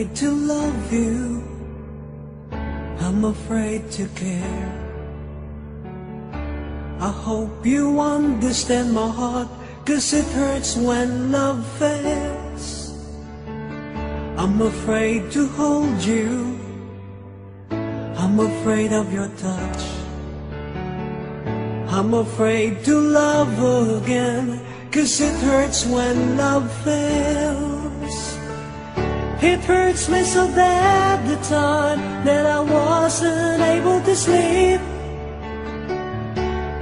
afraid to love you. I'm afraid to care. I hope you understand my heart, cause it hurts when love fails. I'm afraid to hold you. I'm afraid of your touch. I'm afraid to love again, cause it hurts when love fails. It hurts me so bad the time that I wasn't able to sleep.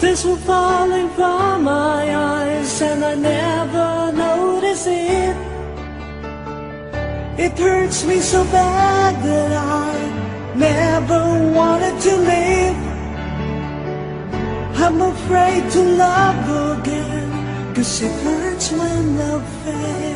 Tears were falling from my eyes and I never noticed it. It hurts me so bad that I never wanted to live. I'm afraid to love again, cause it hurts when love fails.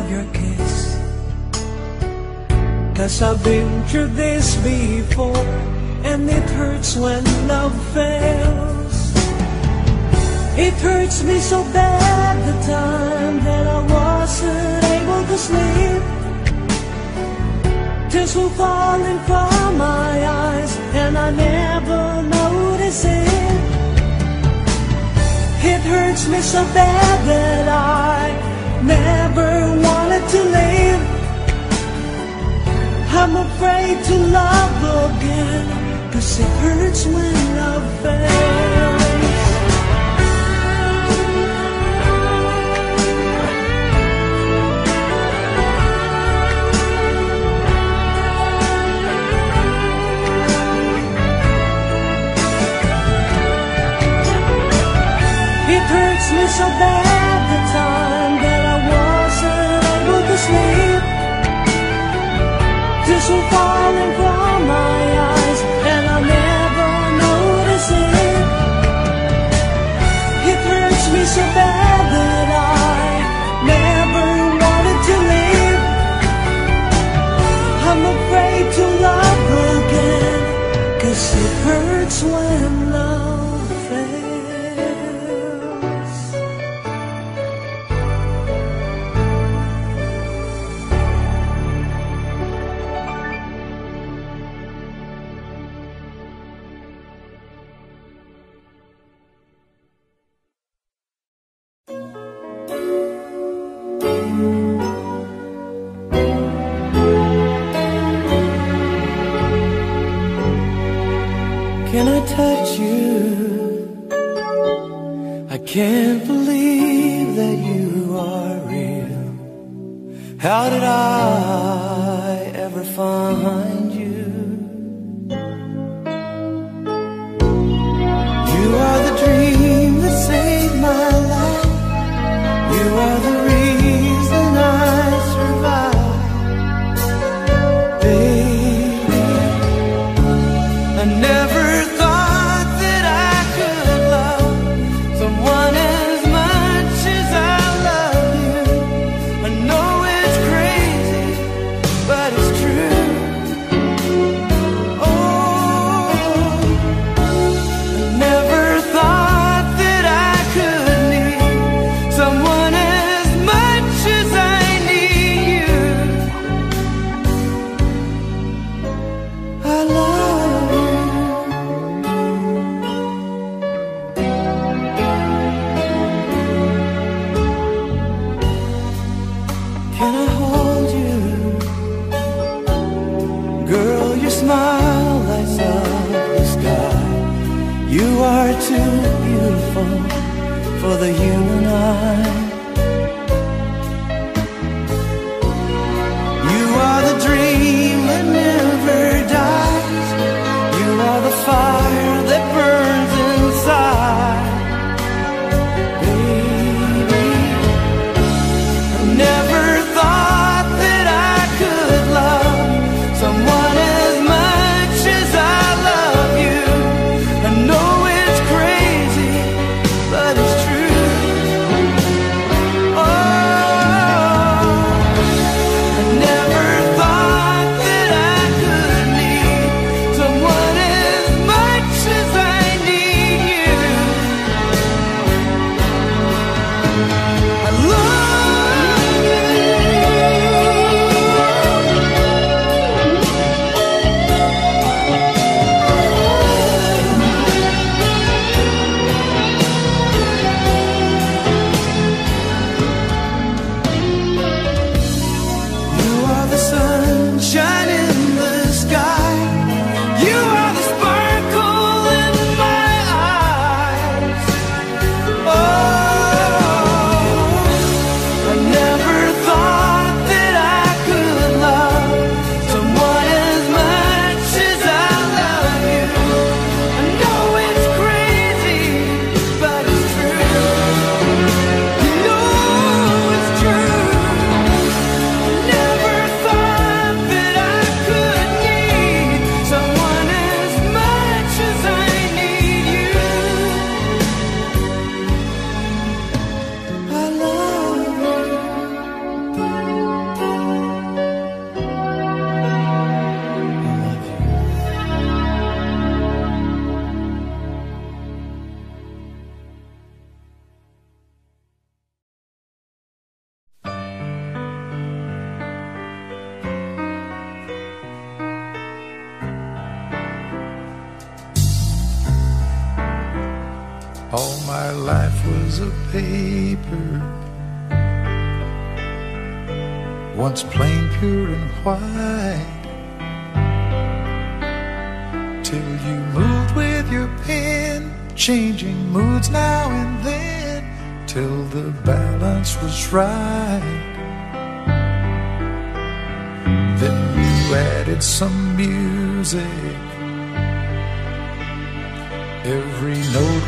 Of your kiss. Cause I've been through this before, and it hurts when love fails. It hurts me so bad the time that I wasn't able to sleep. Tears were falling from my eyes, and I never noticed it. It hurts me so bad that I never wanted to live. I'm afraid to love again, cause it hurts when love fails. It hurts me so bad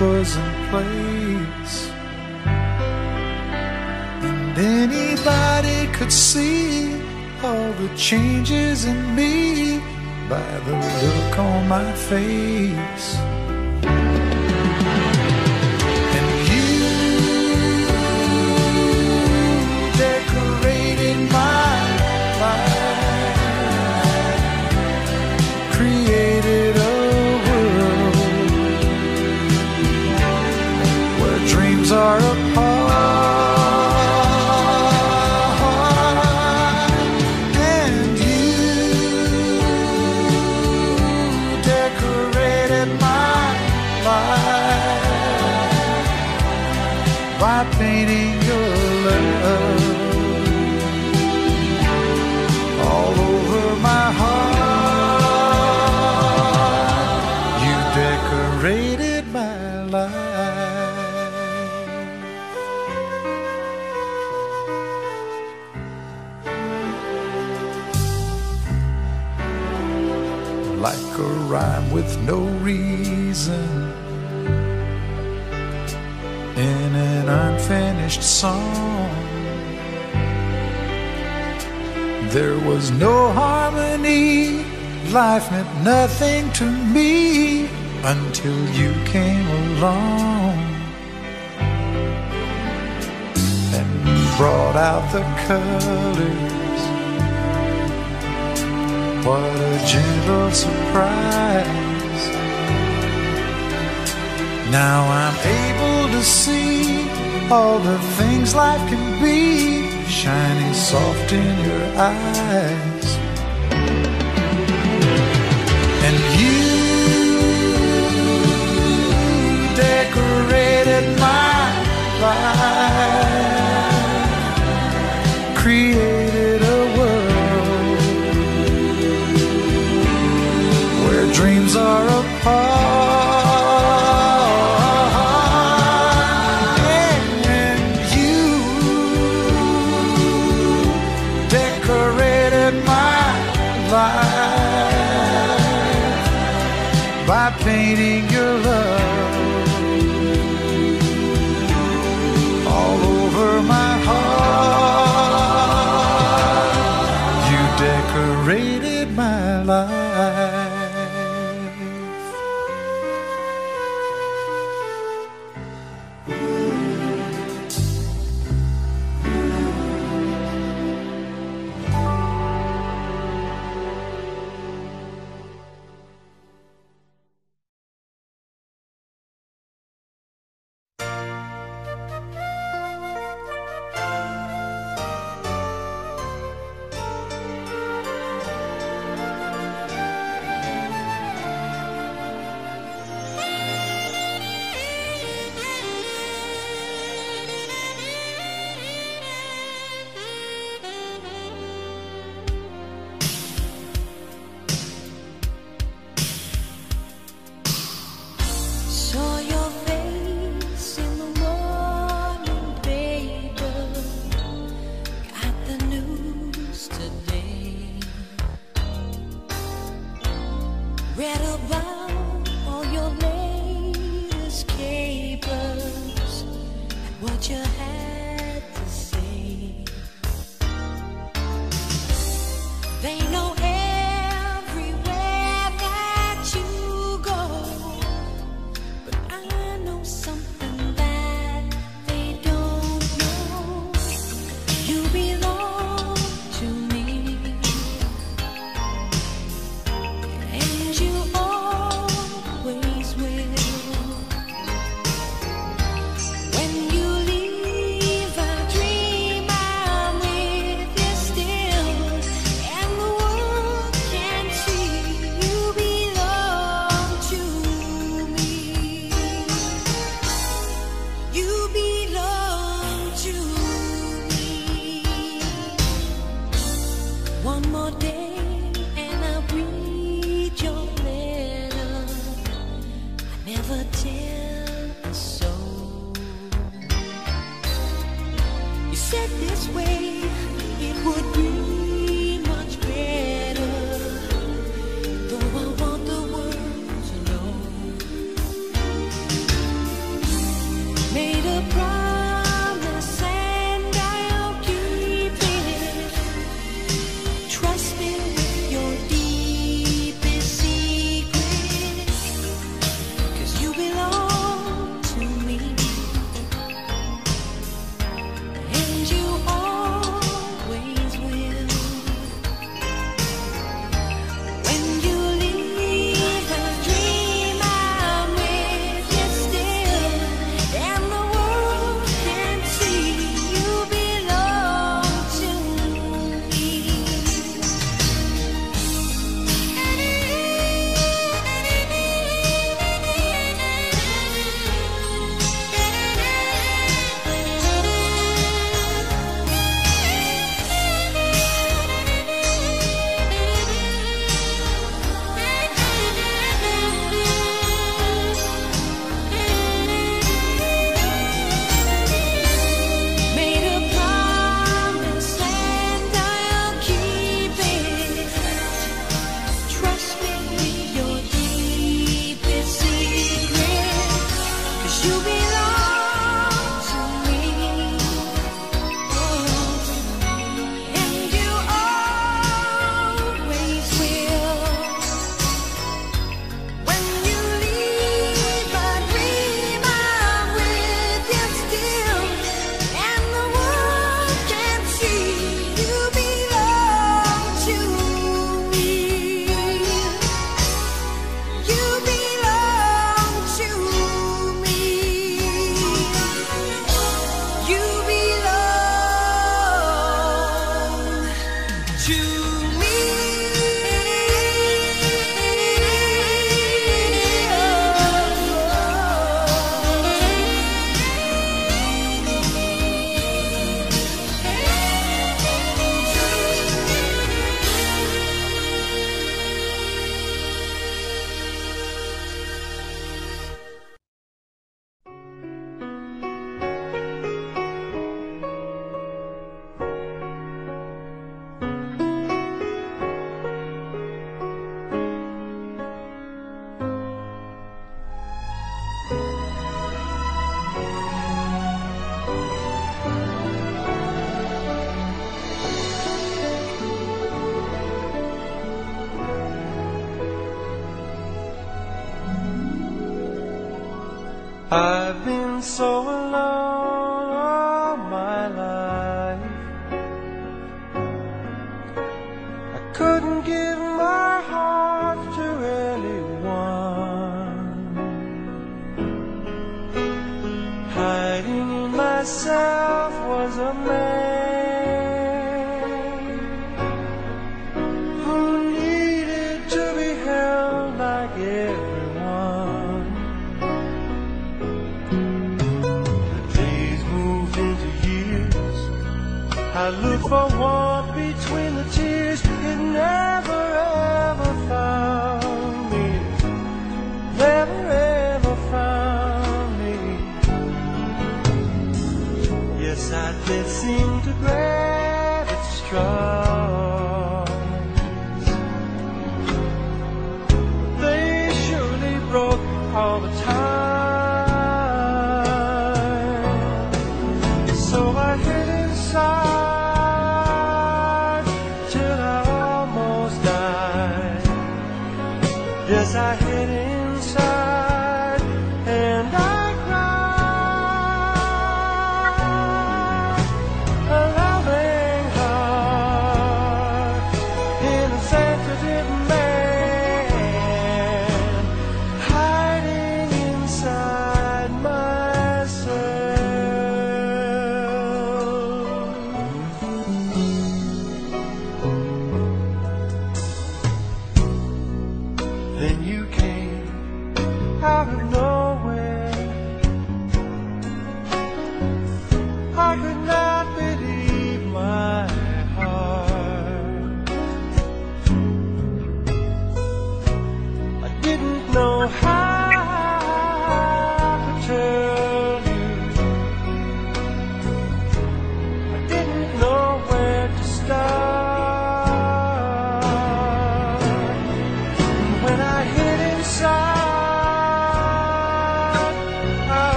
in place. And anybody could see all the changes in me by the look on my face. With no reason in an unfinished song. There was no harmony, life meant nothing to me until you came along and brought out the colors. What a gentle surprise. Now I'm able to see all the things life can be shining soft in your eyes. And you decorated my life,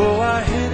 Oh, I hear.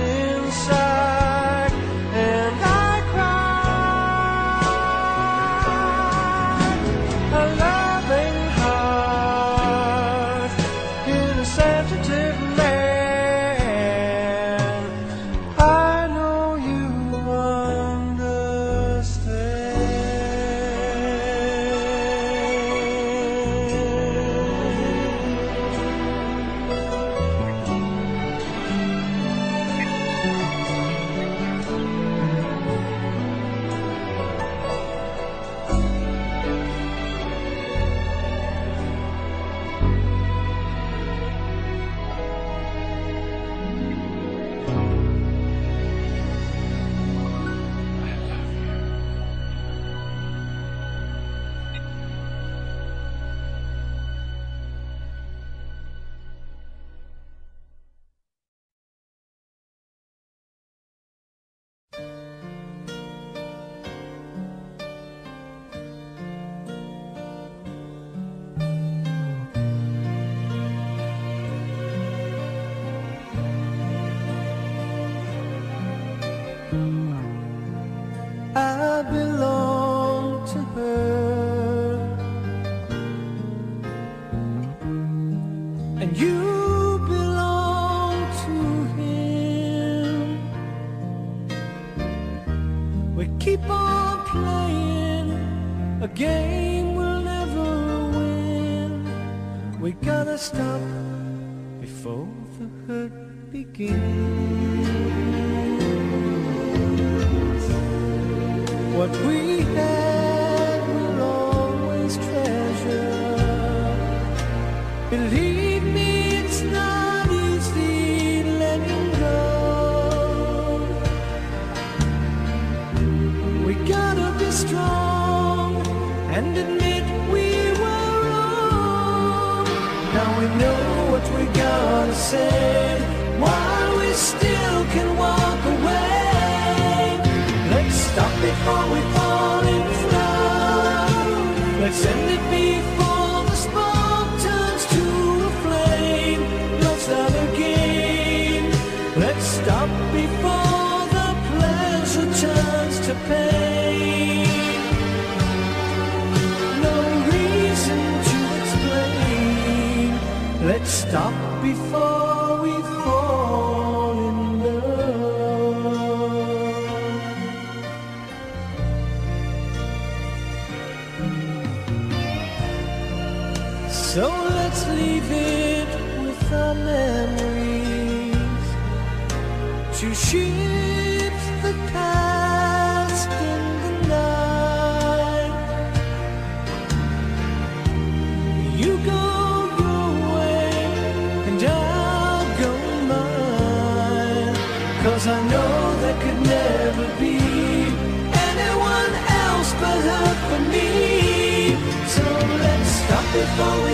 Stop before the pleasure turns to pain. No reason to explain. Let's stop. Halloween.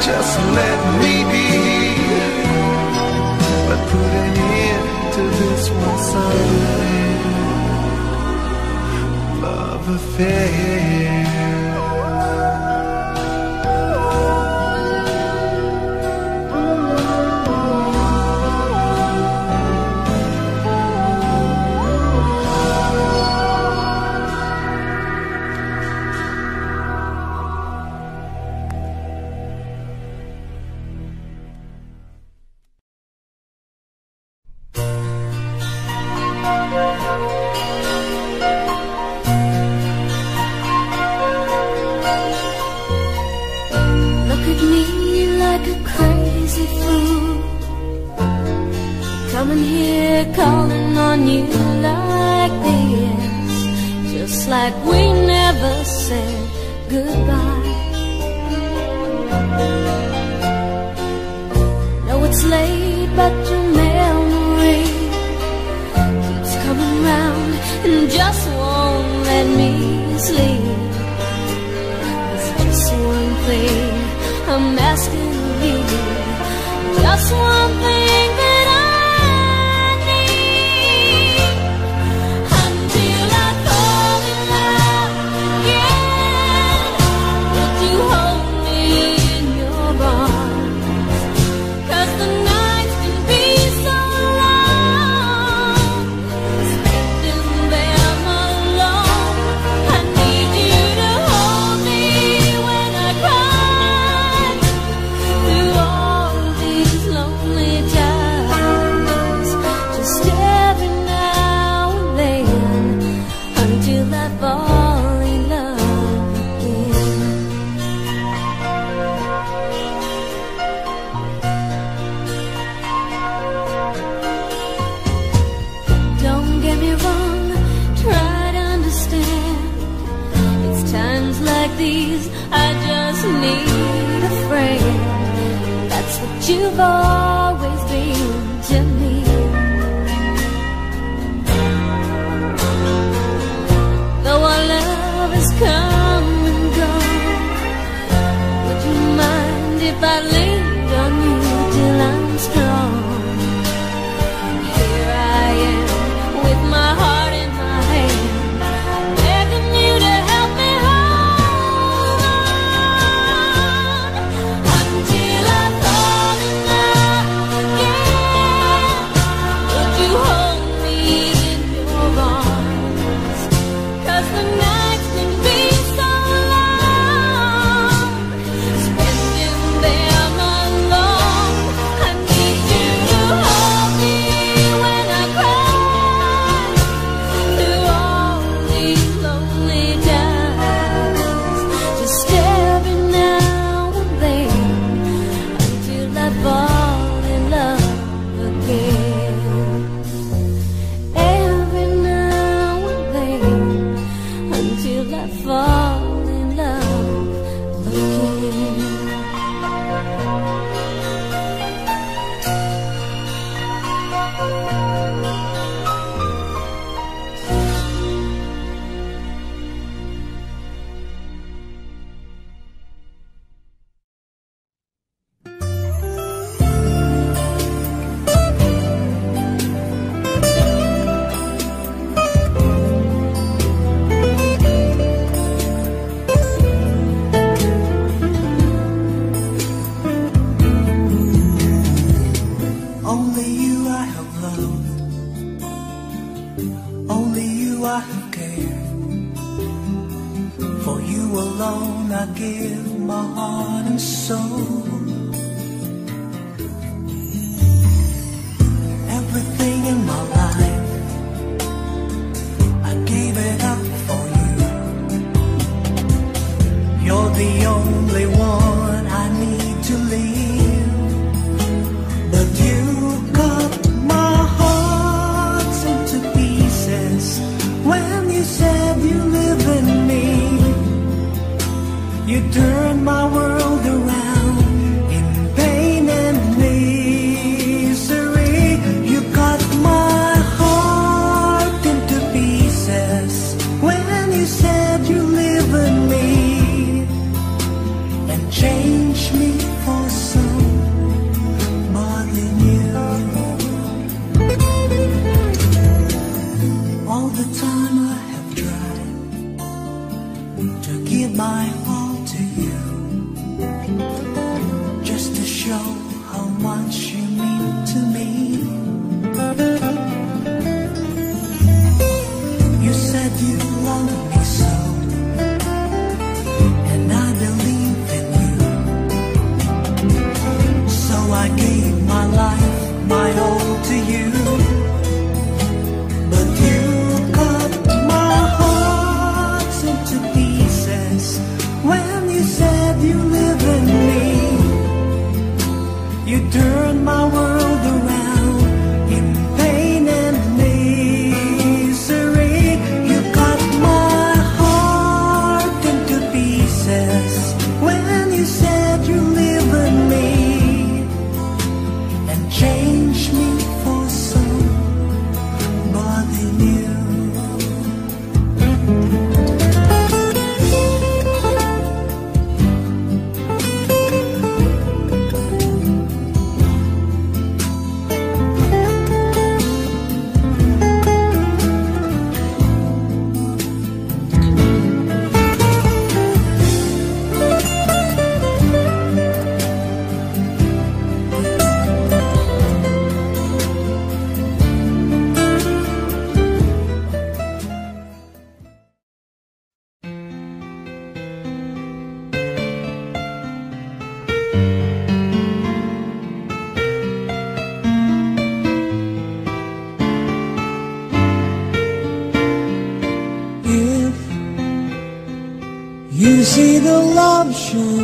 just let me be. But put an end to this one sided love affair.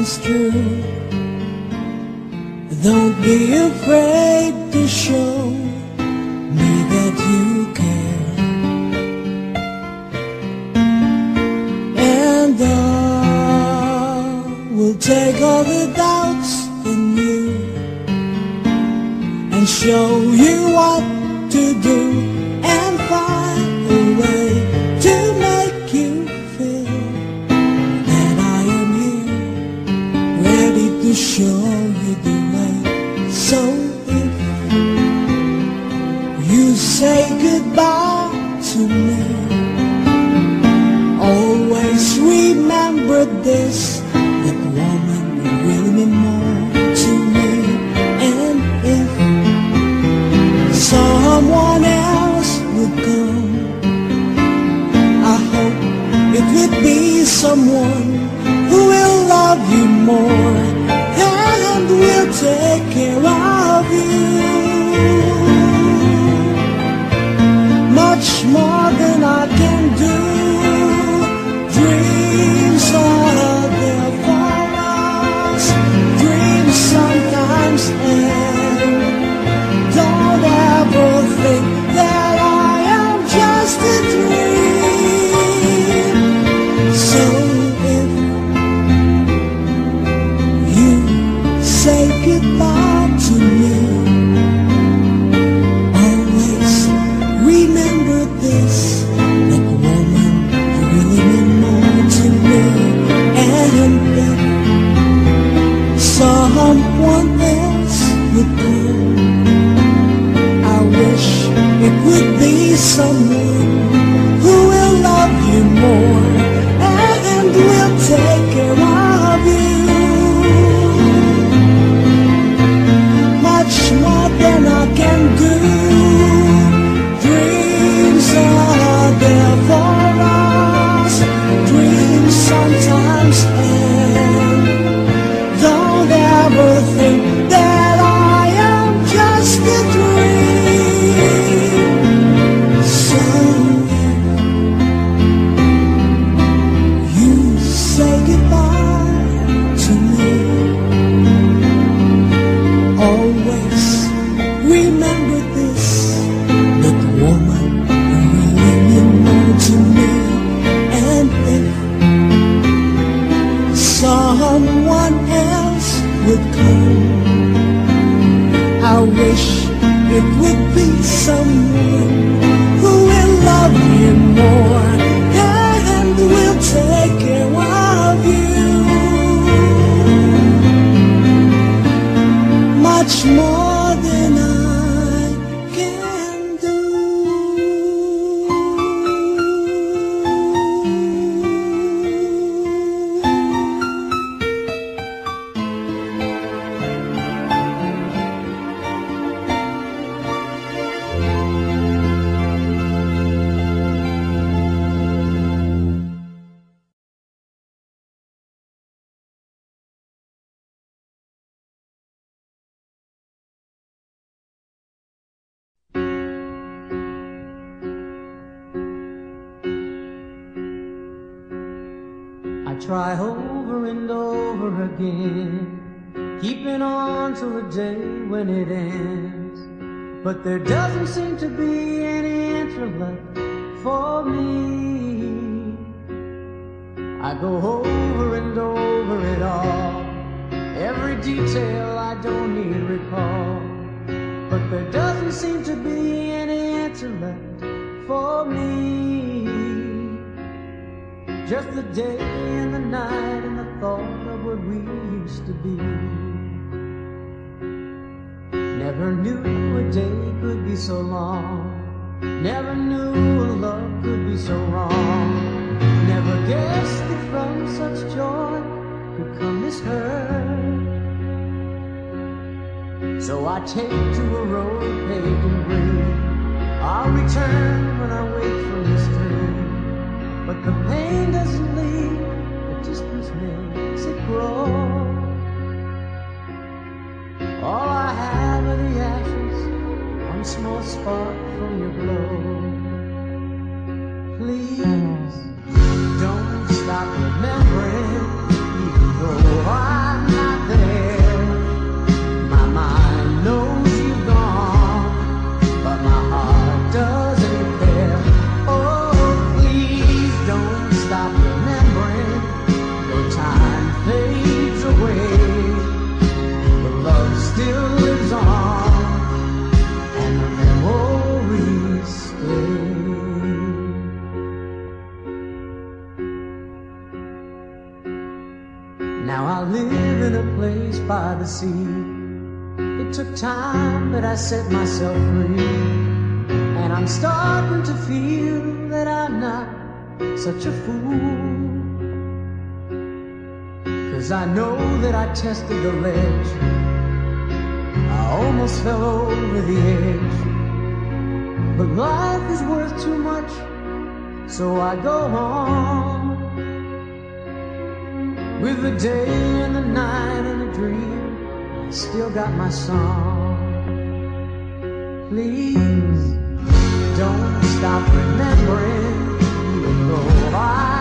comes true. Don't be afraid. show you the way. So if you say goodbye to me, always remember this, that woman will mean more to me. And if someone else would come, I hope it would be someone who will love you more and we'll take care of you. Much more than I can do. Dreams are there for us. Dreams sometimes end. someone who will love you more and will take care of you much more than I can do. Dreams are there for us. Dreams sometimes end. much more. Try over and over again, keeping on till the day when it ends. But there doesn't seem to be any answer left for me. I go over and over it all, every detail I don't need recall. But there doesn't seem to be any answer left for me. Just the day and the night and the thought of what we used to be. Never knew a day could be so long. Never knew a love could be so wrong. Never guessed that from such joy could come this hurt. So I take to a road paved in green. I'll return when I wake from this dream. But the pain doesn't leave, the distance makes it grow. All I have are the ashes, one small spark from your glow. Please don't stop remembering, by the sea. It took time, but I set myself free. And I'm starting to feel that I'm not such a fool. Cause I know that I tested the ledge. I almost fell over the edge. But life is worth too much, so I go on. With the day and the night and a dream, I still got my song. Please don't stop remembering, even though I'm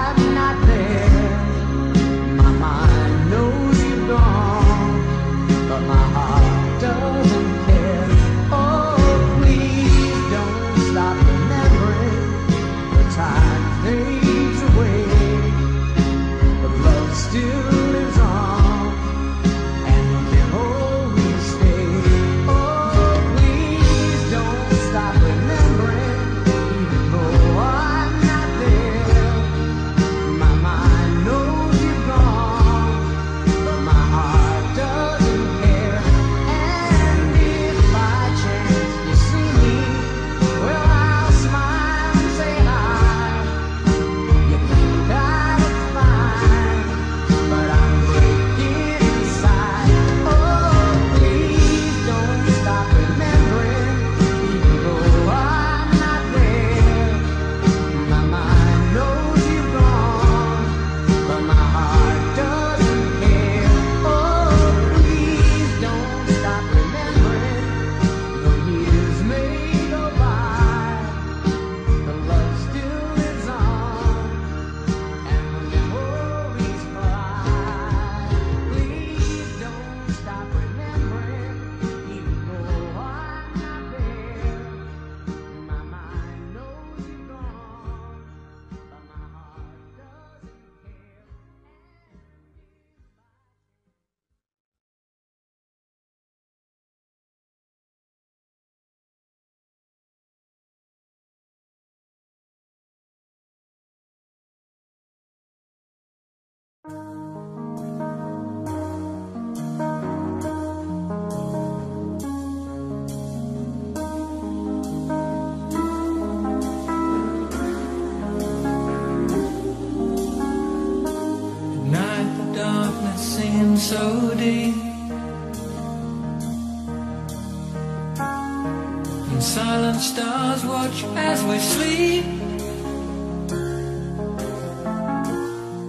watch as we sleep.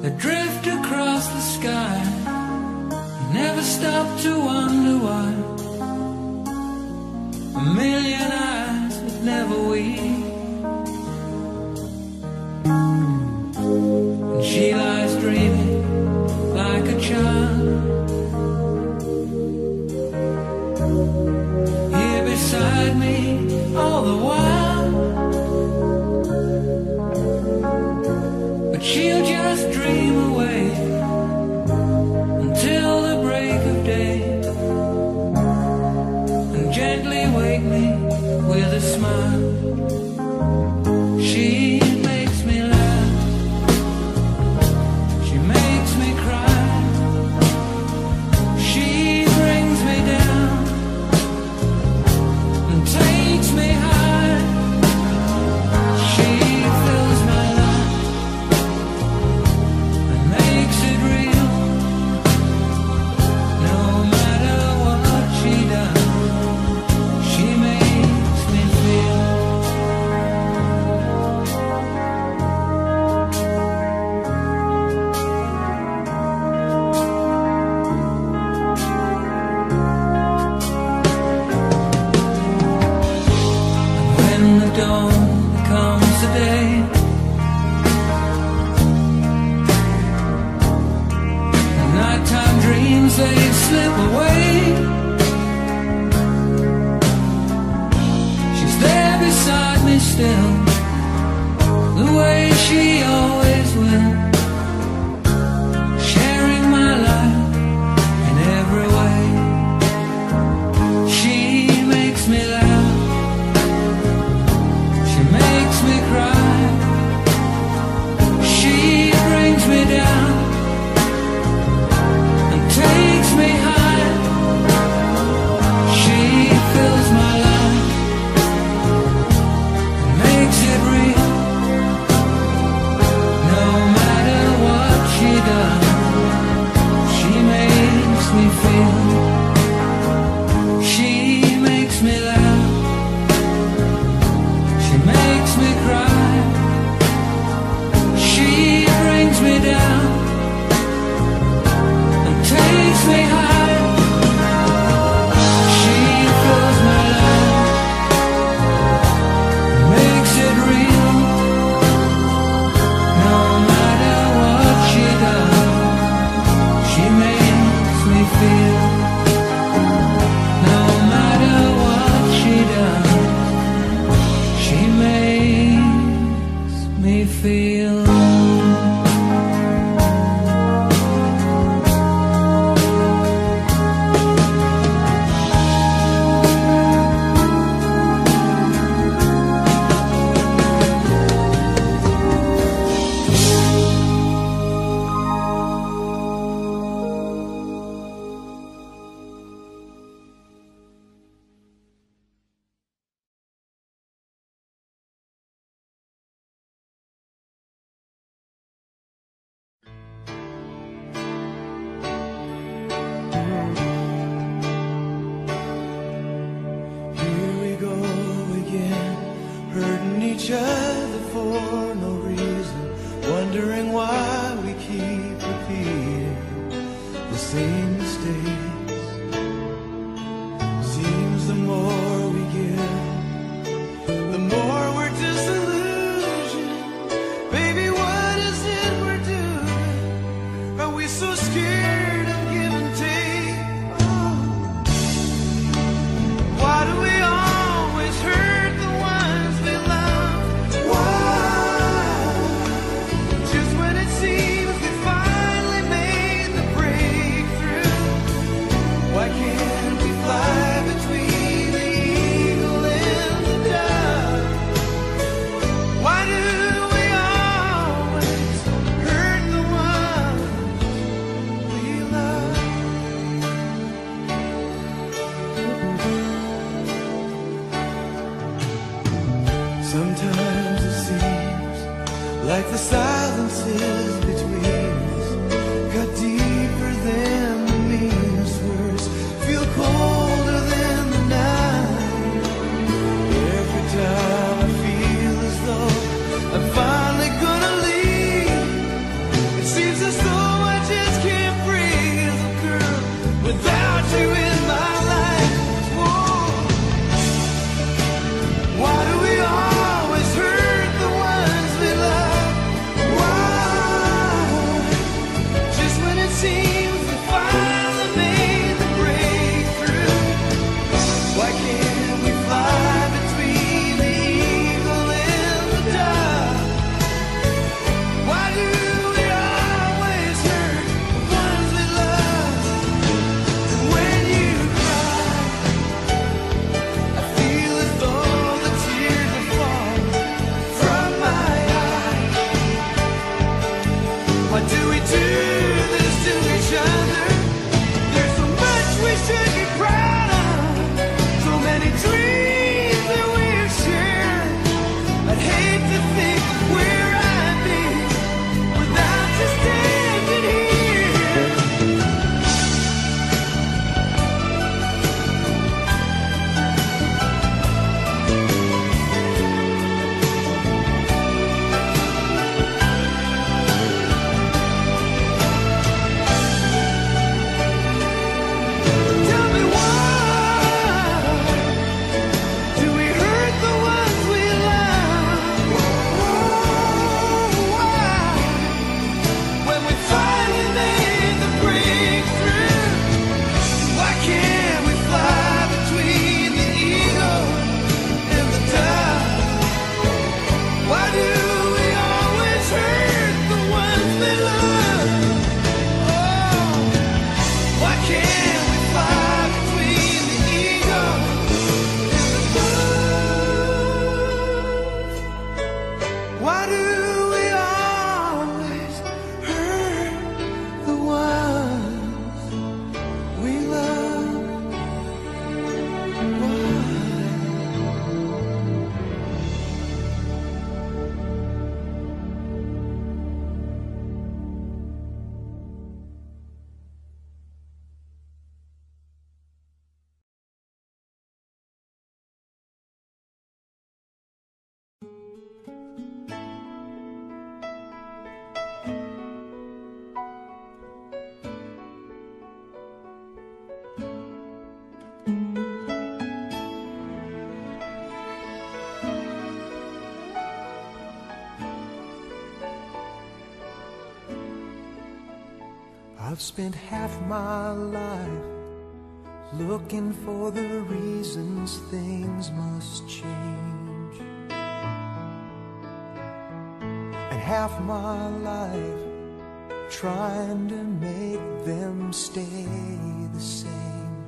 They drift across the sky. Never stop to wonder Sometimes it seems like the silences between I've spent half my life looking for the reasons things must change. And half my life trying to make them stay the same.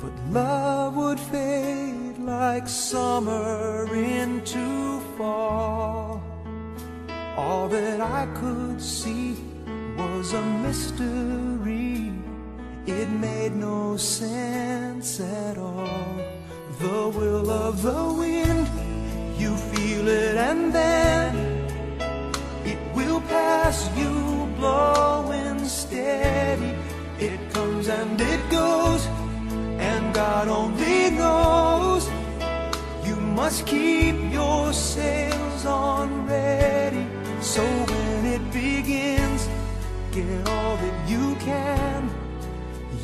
But love would fade like summer into fall. That I could see was a mystery. It made no sense at all. The will of the wind, you feel it and then it will pass you blowing steady. It comes and it goes, and God only knows. You must keep your sails on ready. So when it begins, get all that you can.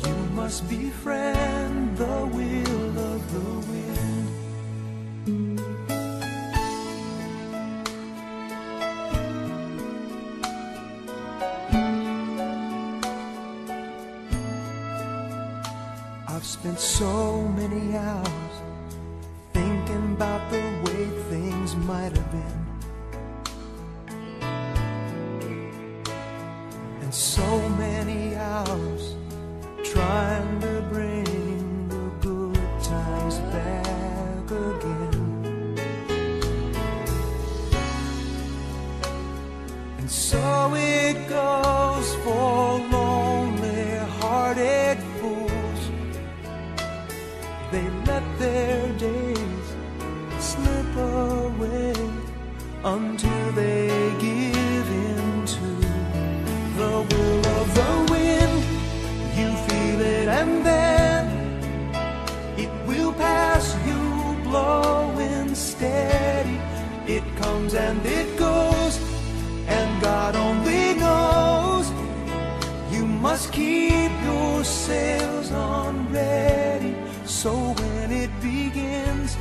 You must befriend the will of the wind. Until they give in to the will of the wind. You feel it and then it will pass you blowing steady. It comes and it goes, and God only knows. You must keep your sails on ready. So when it begins,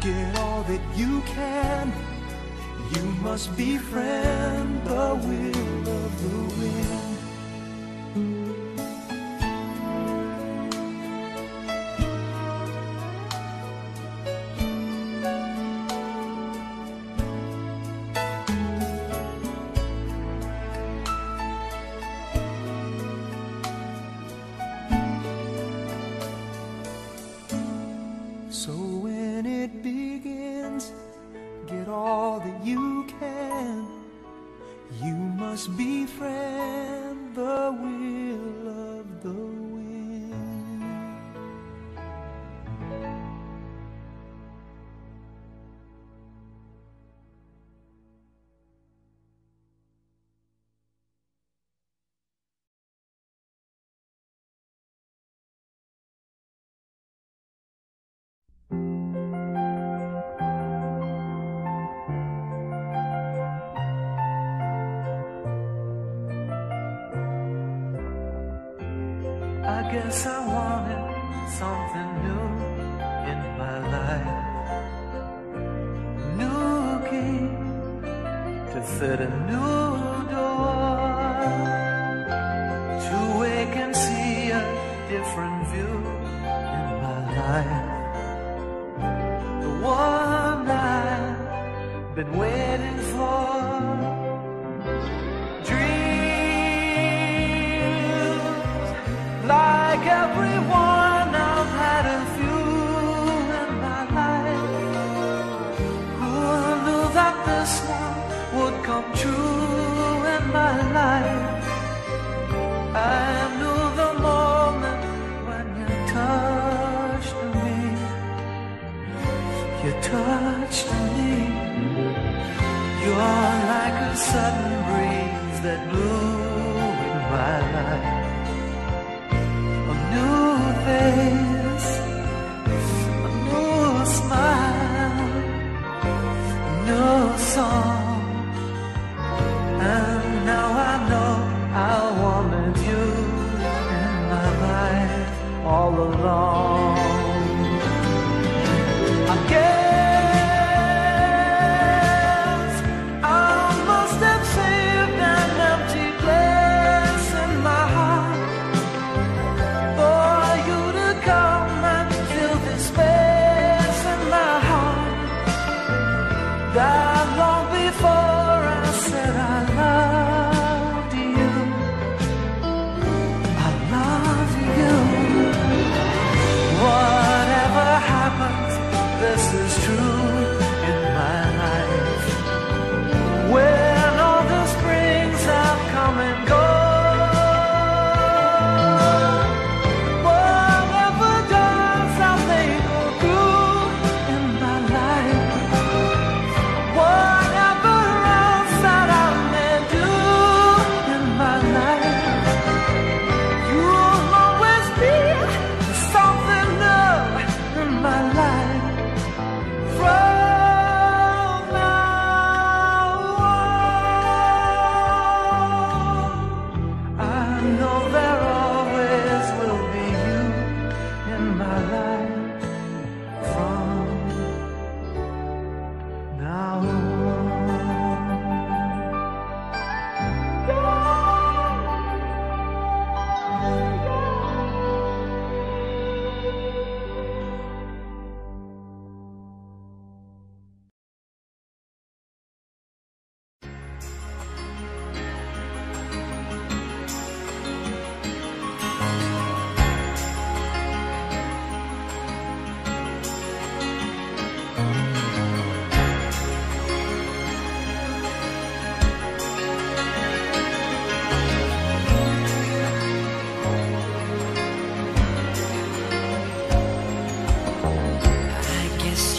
get all that you can. Must befriend the will of the wind.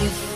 You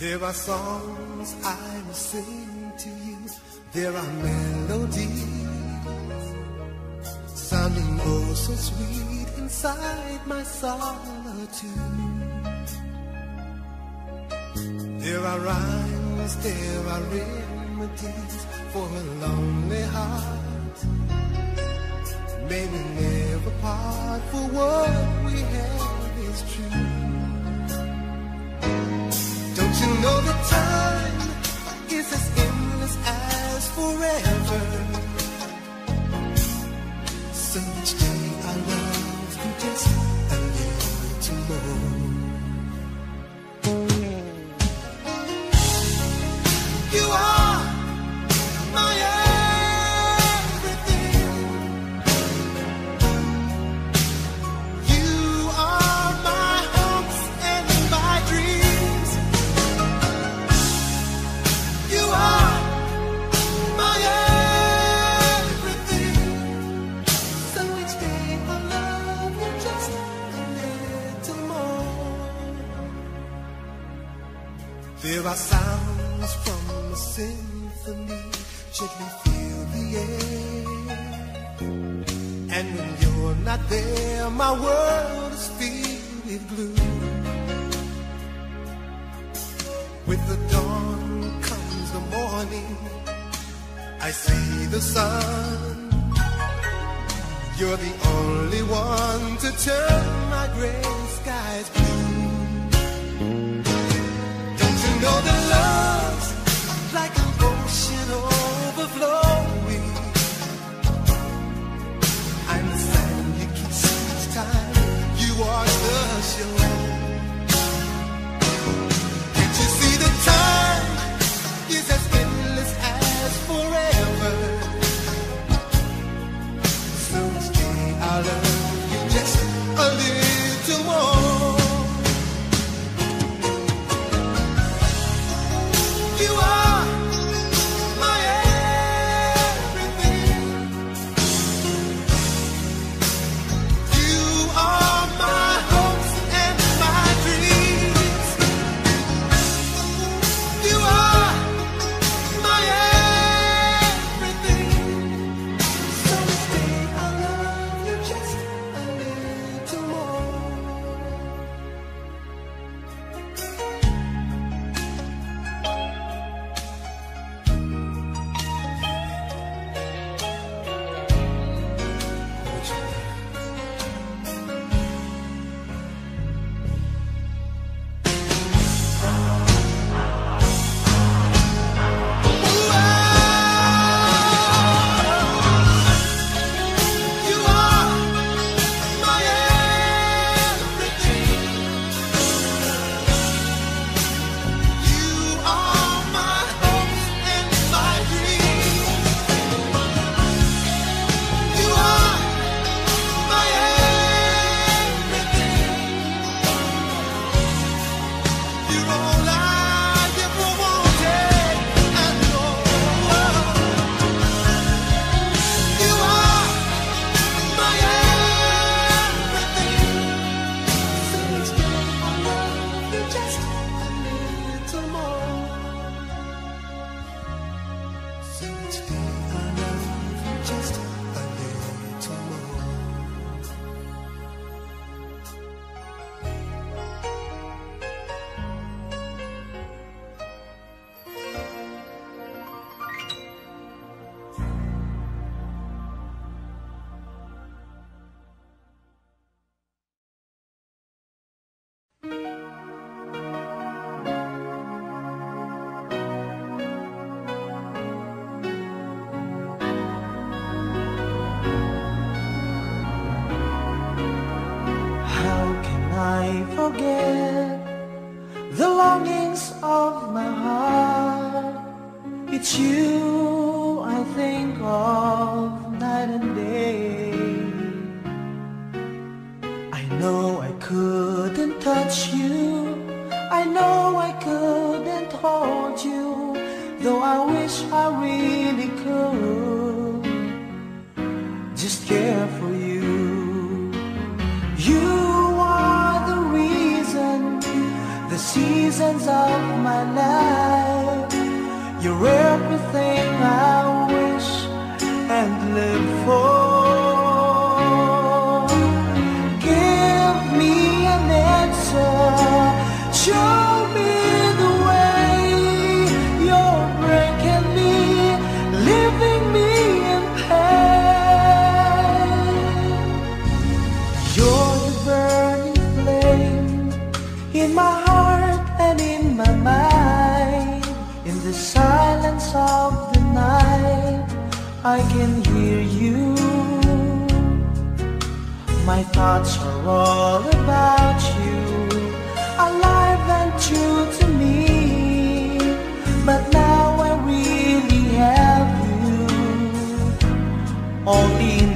There are songs I will sing to you. There are melodies sounding oh so sweet inside my solitude. There are rhymes, there are remedies for a lonely heart. May we never part, for what we have is true know that time is as endless as forever.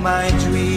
My dreams.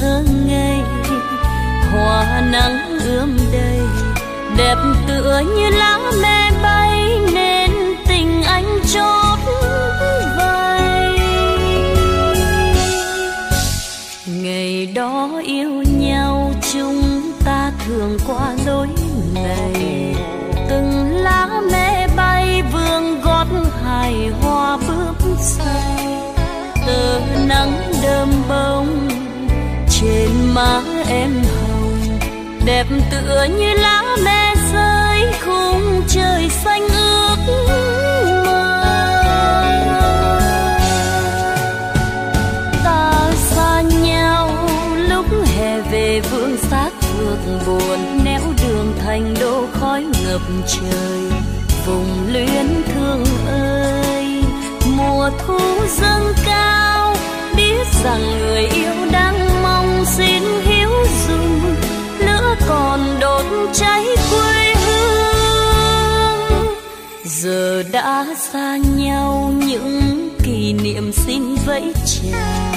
Thơ ngây hoa nắng ươm đầy, đẹp tựa như lá me bay, nên tình anh chót vây ngày đó yêu nhau, chúng ta thường qua lối này từng lá me bay, vương gót hài hoa bướm say tờ nắng má em hồng. Đẹp tựa như lá me rơi, khung trời xanh ước mơ. Ta xa nhau, lúc hè về vương xác vượt buồn néo đường thành đô khói ngập trời. Vùng luyến thương ơi, mùa thu dâng cao, biết rằng người yêu 前。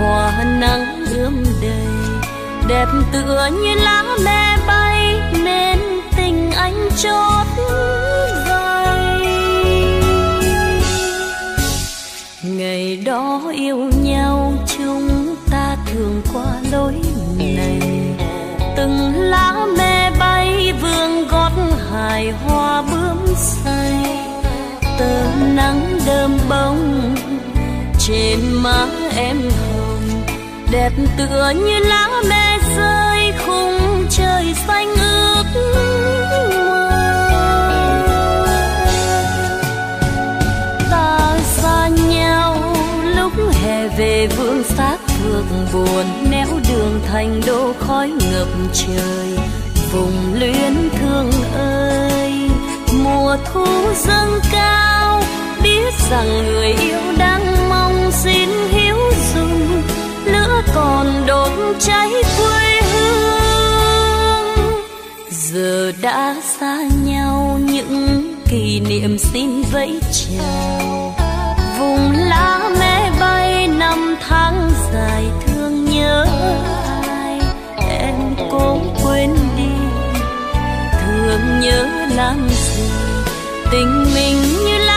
Hoa nắng ươm đầy. Đẹp tựa như lá me bay, nên tình anh chót vay ngày đó yêu nhau, chúng ta thường qua lối này. Từng lá me bay, vương gót hài hoa bướm say. Tờ nắng đơm bông, trên má em hồng đẹp tựa như lá me rơi khung trời xanh ước mơ ta xa nhau, lúc hè về vương xác phước buồn néo đường thành đô khói ngập trời. Vùng luyến thương ơi, mùa thu dâng cao, biết rằng người yêu đang mong xin hiếu dung lửa còn đốt cháy quê hương. Giờ đã xa nhau, những kỷ niệm xin vẫy chào. Vùng lá mẹ bay, năm tháng dài thương nhớ ai? Em cố quên đi. Thương nhớ làm gì? Tình mình như lá